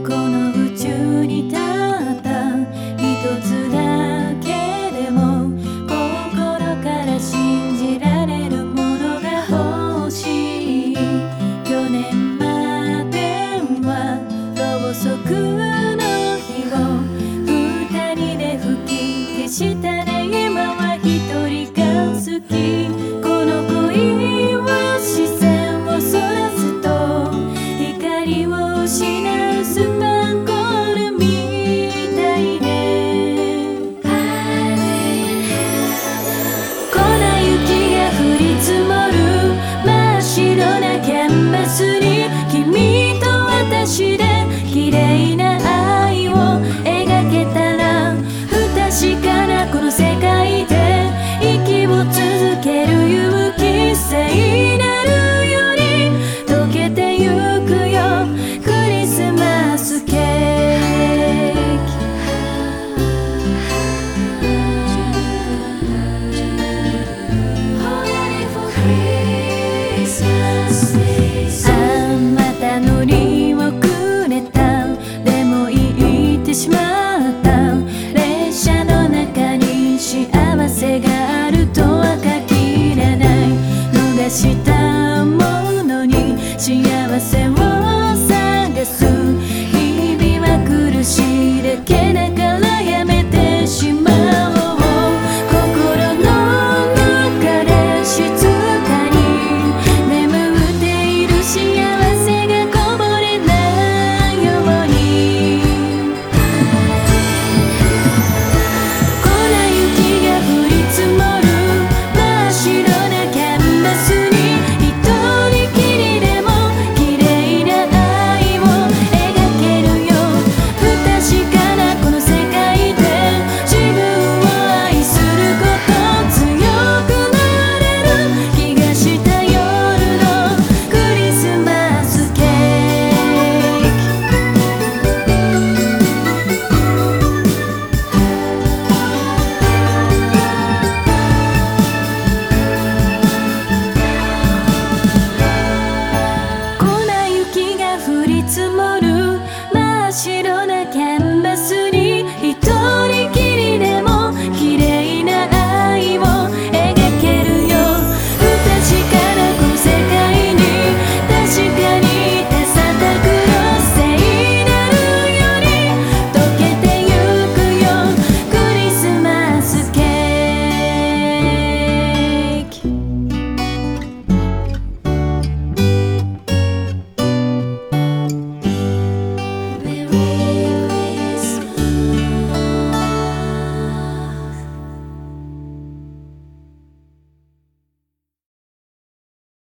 この宇宙にたった一つだけでも心から信じられるものが欲しい。去年まではろうそくの日を二人で吹き消したね今は一人が好き。この恋は視線をそらすと光を失う yetişmez to my